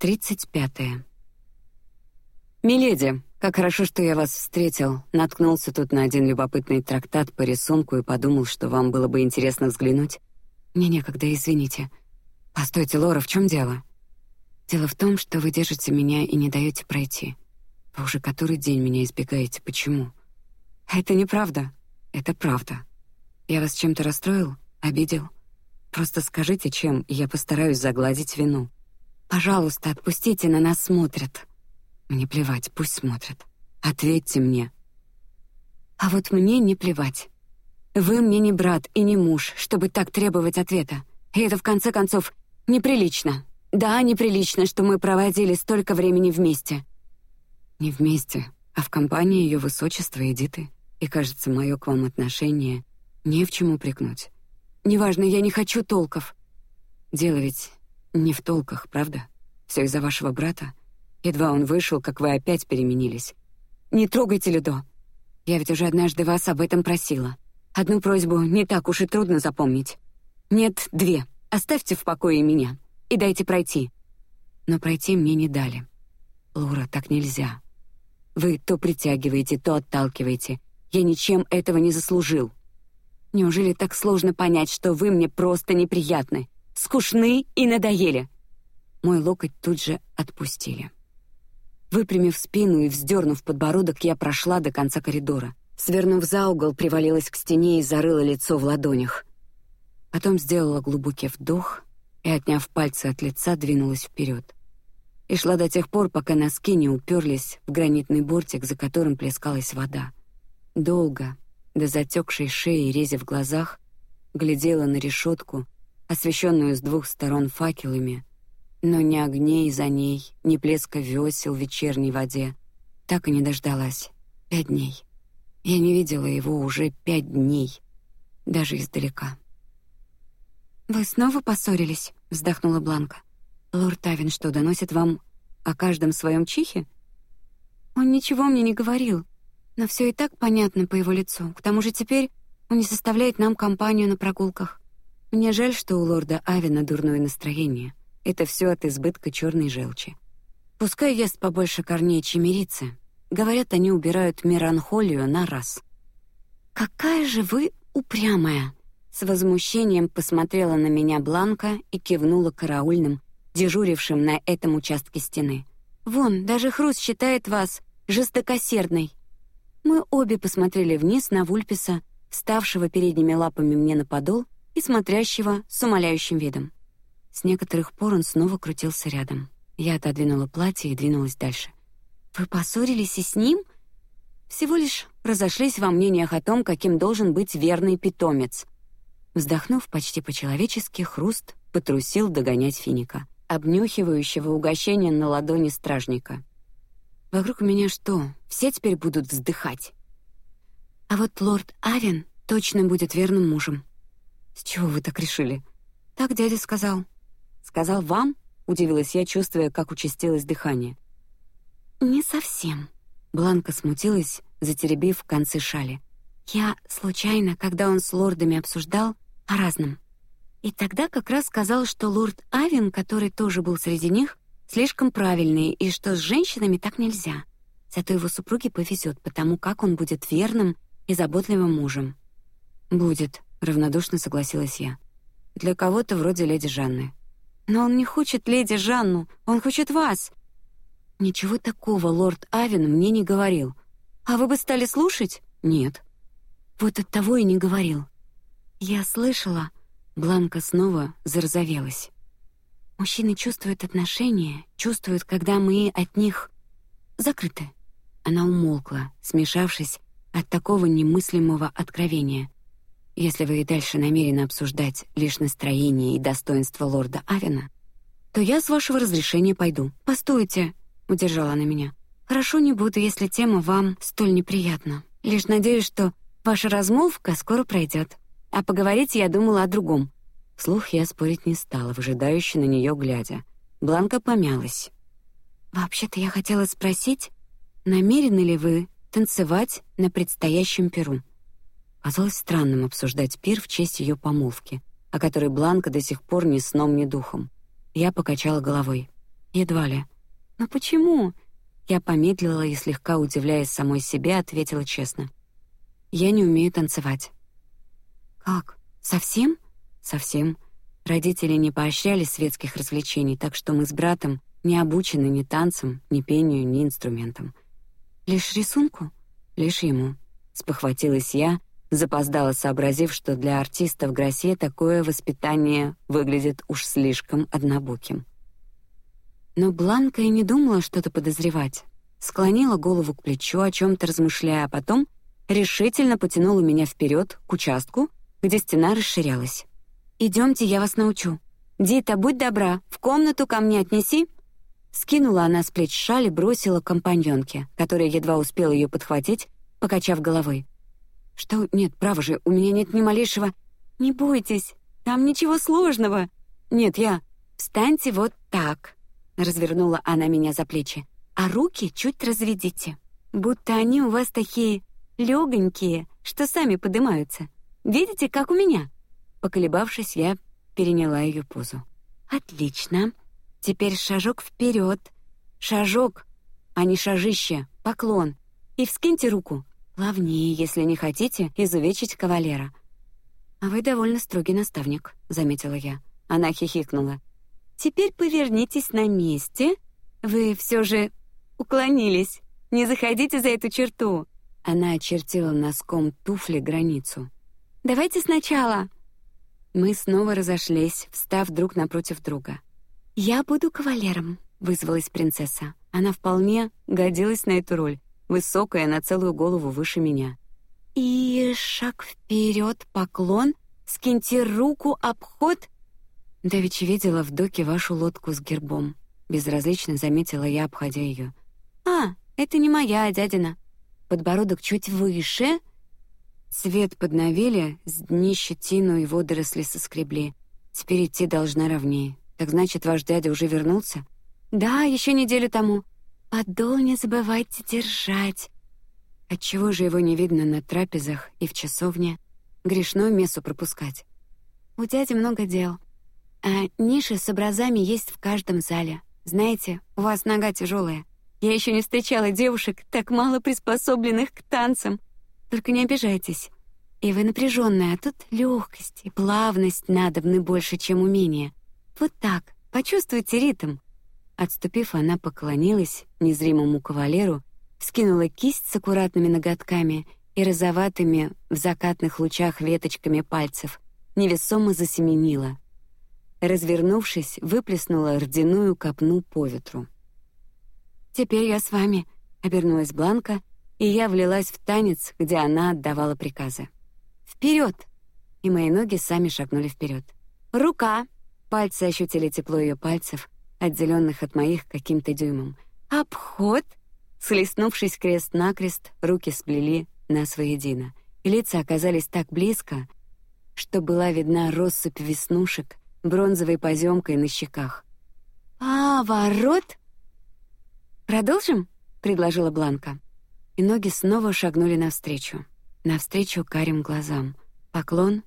Тридцать пятое. Миледи, как хорошо, что я вас встретил. Наткнулся тут на один любопытный трактат по рисунку и подумал, что вам было бы интересно взглянуть. Мне некогда, извините. Постойте, Лора, в чем дело? Дело в том, что вы держите меня и не даете пройти. Вы уже который день меня избегаете. Почему? Это неправда. Это правда. Я вас чем-то расстроил, обидел. Просто скажите, чем, и я постараюсь загладить вину. Пожалуйста, отпустите, на нас смотрят. Мне плевать, пусть смотрят. Ответьте мне. А вот мне не плевать. Вы мне не брат и не муж, чтобы так требовать ответа. И это в конце концов неприлично. Да, неприлично, что мы проводили столько времени вместе. Не вместе, а в компании ее высочества Эдиты. И кажется, мое к вам отношение не в чем упрекнуть. Неважно, я не хочу толков. Дело ведь не в толках, правда? Все из-за вашего брата. Едва он вышел, как вы опять переменились. Не трогайте Людо. Я ведь уже однажды вас об этом просила. Одну просьбу не так уж и трудно запомнить. Нет, две. Оставьте в покое меня и дайте пройти. Но пройти мне не дали. Лура, так нельзя. Вы то притягиваете, то отталкиваете. Я ничем этого не заслужил. Неужели так сложно понять, что вы мне просто неприятны, скучны и надоели? Мой локоть тут же отпустили. Выпрямив спину и вздернув подбородок, я прошла до конца коридора. Свернув за угол, привалилась к стене и зарыла лицо в ладонях. Потом сделала глубокий вдох и, отняв пальцы от лица, двинулась вперед. И шла до тех пор, пока носки не уперлись в гранитный бортик, за которым плескалась вода. Долго, до затекшей шеи и рези в глазах, глядела на решетку, освещенную с двух сторон факелами, но ни огней за ней, ни плеска весел в вечерней воде. Так и не дождалась. Пять дней. Я не видела его уже пять дней, даже издалека. Вы снова поссорились? вздохнула Бланка. Лорд Тавин что доносит вам о каждом своем чихе? Он ничего мне не говорил, но все и так понятно по его лицу. К тому же теперь он не составляет нам компанию на прогулках. Мне жаль, что у лорда Авина дурное настроение. Это все от избытка черной желчи. Пускай ест побольше корней чимерицы. Говорят, они убирают меланхолию на раз. Какая же вы упрямая! С возмущением посмотрела на меня Бланка и кивнула караульным, дежурившим на этом участке стены. Вон, даже Хруст считает вас жестокосердной. Мы обе посмотрели вниз на Вульписа, ставшего передними лапами мне на подол и смотрящего с умоляющим видом. С некоторых пор он снова крутился рядом. Я отодвинула платье и двинулась дальше. Вы поссорились и с ним? Всего лишь разошлись во мнениях о том, каким должен быть верный питомец. Вздохнув почти по-человечески, Хруст потрусил догонять Финика, обнюхивающего угощение на ладони стражника. Вокруг меня что, все теперь будут вздыхать? А вот лорд Авен точно будет верным мужем. С чего вы так решили? Так дядя сказал. Сказал вам? Удивилась я, чувствуя, как участилось дыхание. Не совсем. Бланка смутилась, затеребив концы шали. Я случайно, когда он с лордами обсуждал о разном, и тогда как раз сказал, что лорд Авен, который тоже был среди них, слишком правильный и что с женщинами так нельзя. Зато его супруге повезет, потому как он будет верным и заботливым мужем. Будет, равнодушно согласилась я. Для кого-то вроде леди Жанны. Но он не хочет леди Жанну, он хочет вас. Ничего такого лорд Авен мне не говорил. А вы бы стали слушать? Нет. Вот от того и не говорил. Я слышала. Бланка снова зарозовелась. Мужчины чувствуют отношения, чувствуют, когда мы от них закрыты. Она умолкла, смешавшись от такого немыслимого откровения. Если вы и дальше намерены обсуждать лишь настроение и достоинство лорда Авина, то я с вашего разрешения пойду. Постойте, удержала она меня. Хорошо, не буду, если тема вам столь неприятна. Лишь надеюсь, что ваша размолвка скоро пройдет. А поговорить я думала о другом. Слух я спорить не стала, выжидающе на нее глядя. Бланка помялась. Вообще-то я хотела спросить, намерены ли вы танцевать на предстоящем перу? Казалось странным обсуждать пир в честь ее помолвки, о которой Бланка до сих пор ни сном, ни духом. Я покачала головой. Едва ли. Но почему? Я помедлила и слегка удивляясь самой себе, ответила честно. Я не умею танцевать. Как? Совсем? Совсем. Родители не поощряли светских развлечений, так что мы с братом не обучены ни танцам, ни пению, ни инструментам. Лишь рисунку, лишь ему. Спохватилась я, запоздала, сообразив, что для артиста в Гросе такое воспитание выглядит уж слишком однобоким. Но Бланка и не думала что-то подозревать. Склонила голову к плечу, о чем-то размышляя, а потом решительно потянула меня вперед к участку, где стена расширялась. Идемте, я вас научу. Дита, будь добра, в комнату ко мне отнеси. Скинула она с плеч шаль и бросила компаньонке, которая едва успела ее подхватить, покачав головой. Что? Нет, право же, у меня нет ни малейшего. Не бойтесь, там ничего сложного. Нет, я. Встаньте вот так. Развернула она меня за плечи, а руки чуть разведите, будто они у вас такие легонькие, что сами поднимаются. Видите, как у меня? Поколебавшись, я переняла ее позу. Отлично. Теперь шажок вперед, шажок, а не шажище, поклон. И вскиньте руку. Плавнее, если не хотите изувечить кавалера. А вы довольно строгий наставник, заметила я. Она хихикнула. Теперь повернитесь на месте. Вы все же уклонились. Не заходите за эту черту. Она очертила носком туфли границу. Давайте сначала. Мы снова разошлись, встав друг напротив друга. Я буду кавалером, вызвалась принцесса. Она вполне годилась на эту роль, высокая на целую голову выше меня. И шаг вперед, поклон, скиньте руку, обход. Давичи видела в доке вашу лодку с гербом. Безразлично заметила я, обходя ее. А, это не моя, а дядина. Подбородок чуть выше. Цвет подновели, с дни щетину и водоросли соскребли. Теперь идти должна ровнее. Так значит, ваш дядя уже вернулся? Да, еще неделю тому. Подол не забывайте держать. Отчего же его не видно на трапезах и в часовне? Грешно мессу пропускать. У дяди много дел. А ниши с образами есть в каждом зале. Знаете, у вас нога тяжелая. Я еще не встречала девушек так мало приспособленных к танцам. Только не обижайтесь. И вы напряженная, а тут легкость и плавность надобны больше, чем умение. Вот так. Почувствуйте ритм. Отступив, она поклонилась незримому кавалеру, скинула кисть с аккуратными ноготками и розоватыми в закатных лучах веточками пальцев, невесомо засеменила. Развернувшись, выплеснула рдяную копну по ветру. Теперь я с вами, обернулась Бланка, и я влилась в танец, где она отдавала приказы. Вперед! И мои ноги сами шагнули вперед. Рука, Пальцы ощутили тепло ее пальцев, отделенных от моих каким-то дюймом. Обход, слеснувшись крест на крест, руки сплели нас воедино, и лица оказались так близко, что была видна россыпь веснушек бронзовой поземкой на щеках. А ворот. Продолжим, предложила Бланка, и ноги снова шагнули навстречу, навстречу карим глазам. Поклон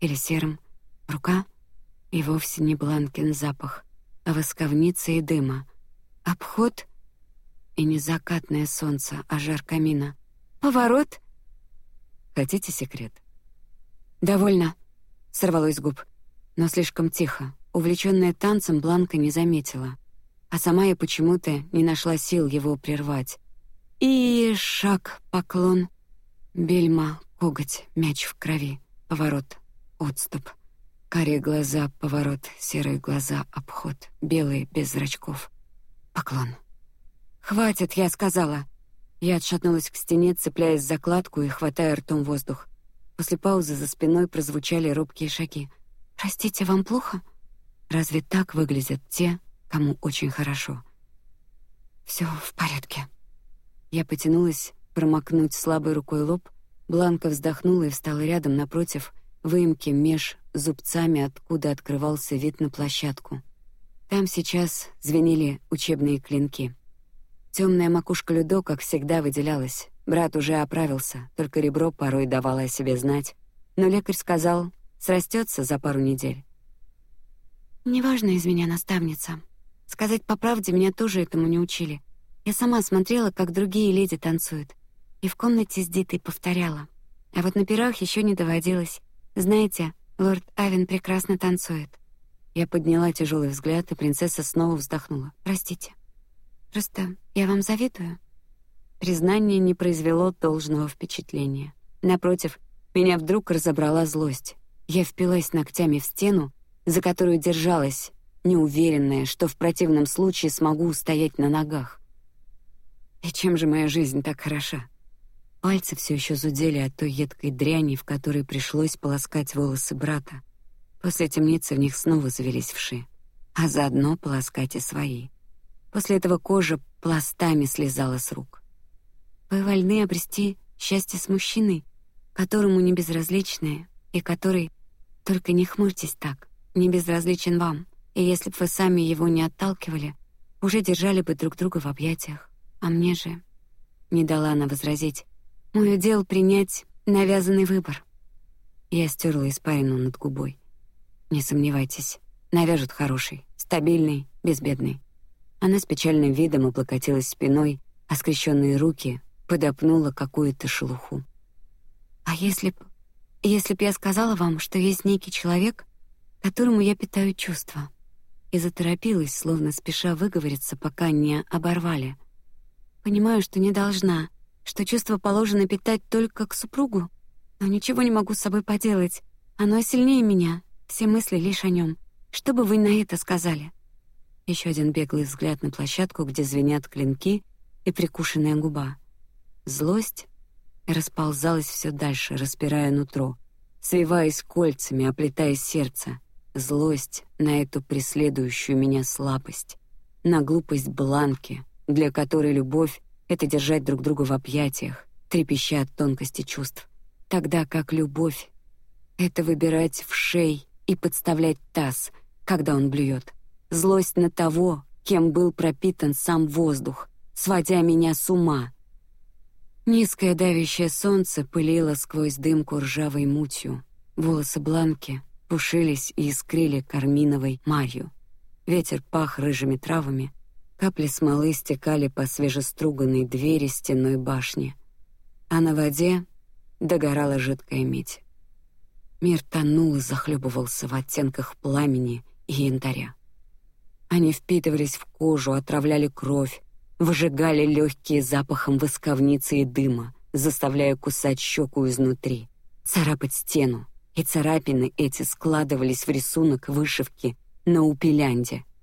или серым, рука и вовсе не Бланкин запах, а восковница и дыма. Обход и не закатное солнце, а жар камина. Поворот. Хотите секрет? Довольно. Сорвалось с губ, но слишком тихо. Увлеченная танцем, Бланка не заметила, а сама я почему-то не нашла сил его прервать. И шаг, поклон, бельма, коготь, мяч в крови, поворот, отступ. Карие глаза, поворот, серые глаза, обход, белые без зрачков. Поклон. Хватит, я сказала. Я отшатнулась к стене, цепляясь за кладку и хватая ртом воздух. После паузы за спиной прозвучали робкие шаги. Простите, вам плохо? Разве так выглядят те, кому очень хорошо? Все в порядке. Я потянулась промокнуть слабой рукой лоб. Бланка вздохнула и встала рядом напротив выемки меж зубцами, откуда открывался вид на площадку. Там сейчас звенели учебные клинки. Темная макушка Людо, как всегда, выделялась. Брат уже оправился, только ребро порой давало о себе знать. Но лекарь сказал, срастется за пару недель. Неважно из меня наставница. Сказать по правде, меня тоже этому не учили. Я сама смотрела, как другие леди танцуют, и в комнате с Дитой повторяла. А вот на пирах еще не доводилось. Знаете, лорд Авен прекрасно танцует. Я подняла тяжелый взгляд, и принцесса снова вздохнула. Простите. Просто я вам завидую. Признание не произвело должного впечатления. Напротив, меня вдруг разобрала злость. Я впилась ногтями в стену, за которую держалась, неуверенная, что в противном случае смогу устоять на ногах. И чем же моя жизнь так хороша? Пальцы все еще зудели от той едкой дряни, в которой пришлось полоскать волосы брата. После темницы в них снова завелись вши, а заодно полоскать и свои. После этого кожа пластами слезала с рук. Вы вольны обрести счастье с мужчиной, которому не безразличны и который только не хмурьтесь так, не безразличен вам. И если бы вы сами его не отталкивали, уже держали бы друг друга в объятиях. А мне же не дала она возразить. Мой удел принять навязанный выбор. Я стерла испарину над губой. Не сомневайтесь, навяжут хороший, стабильный, безбедный. Она с печальным видом облокотилась спиной, а скрещенные руки подопнула какую-то шелуху. А если б, если б я сказала вам, что есть некий человек, которому я питаю чувства, и заторопилась, словно спеша выговориться, пока не оборвали. Понимаю, что не должна, что чувство положено питать только к супругу, но ничего не могу с собой поделать. Оно сильнее меня. Все мысли лишь о нем. Что бы вы на это сказали? Еще один беглый взгляд на площадку, где звенят клинки и прикушенная губа. Злость расползалась все дальше, распирая нутро, свиваясь кольцами, оплетая сердце. Злость на эту преследующую меня слабость, на глупость Бланки, для которой любовь это держать друг друга в объятиях, трепеща от тонкости чувств, тогда как любовь — это выбирать в шей и подставлять таз, когда он блюет. Злость на того, кем был пропитан сам воздух, сводя меня с ума. Низкое давящее солнце пылило сквозь дымку ржавой мутью. Волосы Бланки пушились и искрили карминовой марью. Ветер пах рыжими травами, Капли смолы стекали по свежеструганной двери стенной башни, а на воде догорала жидкая медь. Мир тонул и захлебывался в оттенках пламени и янтаря. Они впитывались в кожу, отравляли кровь, выжигали легкие запахом восковницы и дыма, заставляя кусать щеку изнутри, царапать стену, и царапины эти складывались в рисунок вышивки на упилянде —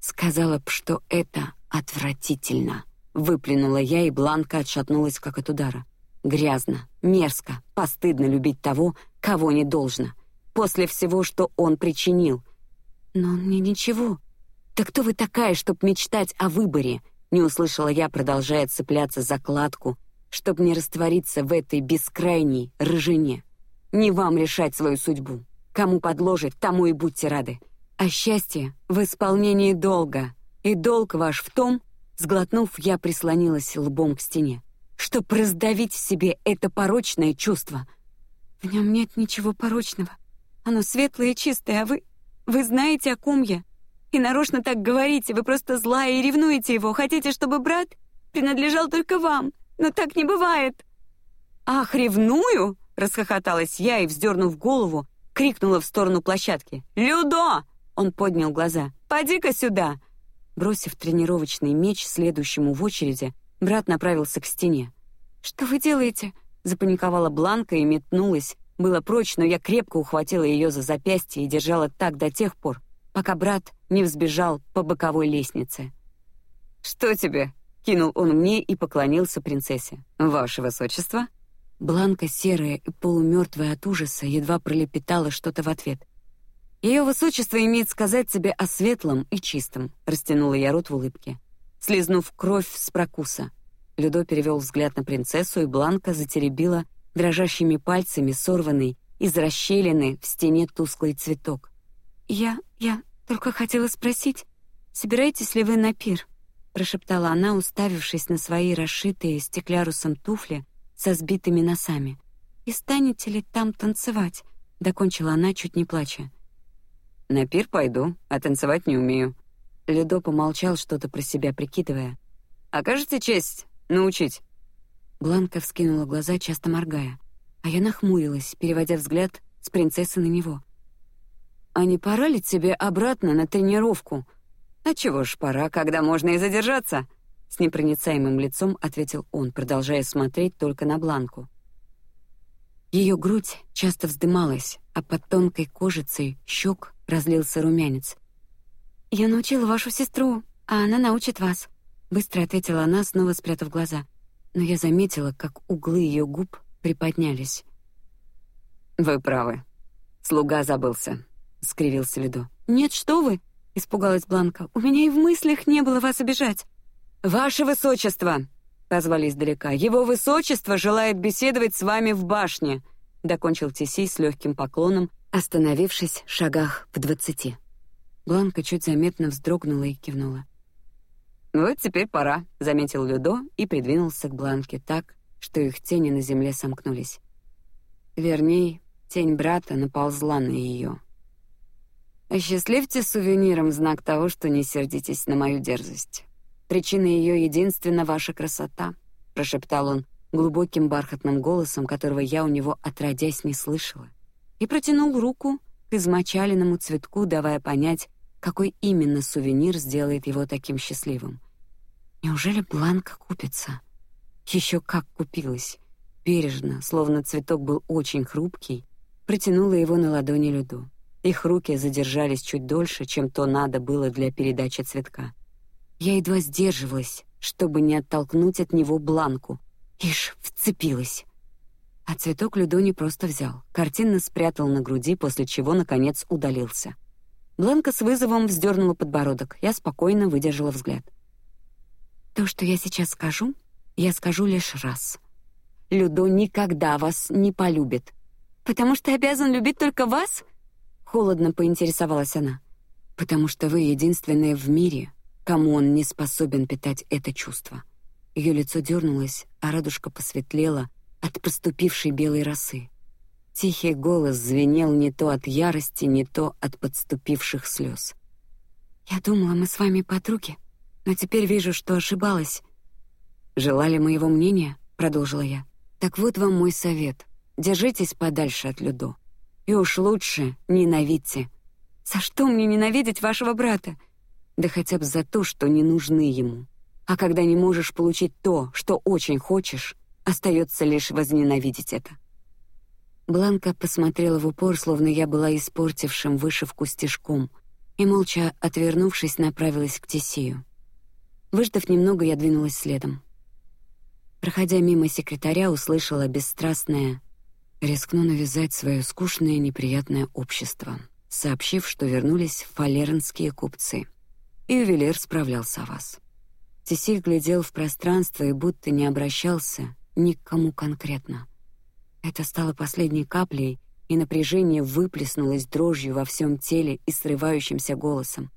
Сказала б, что это отвратительно. Выплюнула я, и Бланка отшатнулась как от удара. Грязно, мерзко, постыдно любить того, кого не должно. После всего, что он причинил. Но он мне ничего. Так кто вы такая, чтоб мечтать о выборе? Не услышала я, продолжая цепляться за кладку, чтобы не раствориться в этой бескрайней рыжине. Не вам решать свою судьбу. Кому подложить, тому и будьте рады а счастье в исполнении долга, и долг ваш в том, сглотнув, я прислонилась лбом к стене, чтоб раздавить в себе это порочное чувство. В нем нет ничего порочного, оно светлое и чистое, а вы, вы знаете, о ком я, и нарочно так говорите, вы просто злая и ревнуете его, хотите, чтобы брат принадлежал только вам, но так не бывает. Ах, ревную? расхохоталась я и, вздернув голову, крикнула в сторону площадки: "Людо, он поднял глаза. «Поди-ка сюда!» Бросив тренировочный меч следующему в очереди, брат направился к стене. «Что вы делаете?» Запаниковала Бланка и метнулась. Было прочь, но я крепко ухватила ее за запястье и держала так до тех пор, пока брат не взбежал по боковой лестнице. «Что тебе?» — кинул он мне и поклонился принцессе. «Ваше высочество?» Бланка, серая и полумертвая от ужаса, едва пролепетала что-то в ответ. Ее высочество имеет сказать тебе о светлом и чистом. Растянула я рот в улыбке, слезнув кровь с прокуса. Людо перевел взгляд на принцессу, и Бланка затеребила дрожащими пальцами сорванный из расщелины в стене тусклый цветок. Я, я только хотела спросить, собираетесь ли вы на пир? прошептала она, уставившись на свои расшитые стеклярусом туфли со сбитыми носами. И станете ли там танцевать? Докончила она, чуть не плача. На пир пойду, а танцевать не умею. Людо помолчал, что-то про себя прикидывая. «Окажете честь научить?» Бланка вскинула глаза, часто моргая, а я нахмурилась, переводя взгляд с принцессы на него. «А не пора ли тебе обратно на тренировку?» «А чего ж пора, когда можно и задержаться?» С непроницаемым лицом ответил он, продолжая смотреть только на Бланку. Ее грудь часто вздымалась, а под тонкой кожицей щек разлился румянец. «Я научила вашу сестру, а она научит вас», — быстро ответила она, снова спрятав глаза. Но я заметила, как углы ее губ приподнялись. «Вы правы. Слуга забылся», — скривился Лидо. «Нет, что вы!» — испугалась Бланка. «У меня и в мыслях не было вас обижать». «Ваше высочество!» — позвали издалека. «Его высочество желает беседовать с вами в башне», — докончил Тисей с легким поклоном, остановившись в шагах в двадцати. Бланка чуть заметно вздрогнула и кивнула. «Вот теперь пора», — заметил Людо и придвинулся к Бланке так, что их тени на земле сомкнулись. Вернее, тень брата наползла на ее. «Осчастливьте сувениром знак того, что не сердитесь на мою дерзость. Причина ее единственна ваша красота», — прошептал он глубоким бархатным голосом, которого я у него отродясь не слышала, и протянул руку к измочаленному цветку, давая понять, какой именно сувенир сделает его таким счастливым. Неужели Бланка купится? Еще как купилась. Бережно, словно цветок был очень хрупкий, протянула его на ладони Люду. Их руки задержались чуть дольше, чем то надо было для передачи цветка. Я едва сдерживалась, чтобы не оттолкнуть от него Бланку. Ишь, вцепилась. А цветок Людо не просто взял, картинно спрятал на груди, после чего наконец удалился. Бланка с вызовом вздернула подбородок. Я спокойно выдержала взгляд. То, что я сейчас скажу, я скажу лишь раз. Людо никогда вас не полюбит, потому что обязан любить только вас. Холодно поинтересовалась она. Потому что вы единственная в мире, кому он не способен питать это чувство. Ее лицо дернулось, а радужка посветлела от проступившей белой росы. Тихий голос звенел не то от ярости, не то от подступивших слез. Я думала, мы с вами подруги, но теперь вижу, что ошибалась. Желали моего мнения, продолжила я. Так вот вам мой совет: держитесь подальше от Людо, и уж лучше ненавидьте. За что мне ненавидеть вашего брата? Да хотя бы за то, что не нужны ему. А когда не можешь получить то, что очень хочешь, остается лишь возненавидеть это. Бланка посмотрела в упор, словно я была испортившим вышивку стежком, и молча, отвернувшись, направилась к Тесию. Выждав немного, я двинулась следом. Проходя мимо секретаря, услышала бесстрастное: "Рискну навязать свое скучное неприятное общество", сообщив, что вернулись фалернские купцы, и ювелир справлялся о вас. Тесей глядел в пространство и будто не обращался ни к кому конкретно. Это стало последней каплей, и напряжение выплеснулось дрожью во всем теле и срывающимся голосом.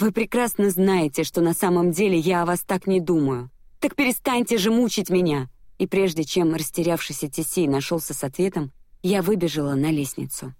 Вы прекрасно знаете, что на самом деле я о вас так не думаю. Так перестаньте же мучить меня. И прежде чем растерявшийся Тесей нашелся с ответом, я выбежала на лестницу.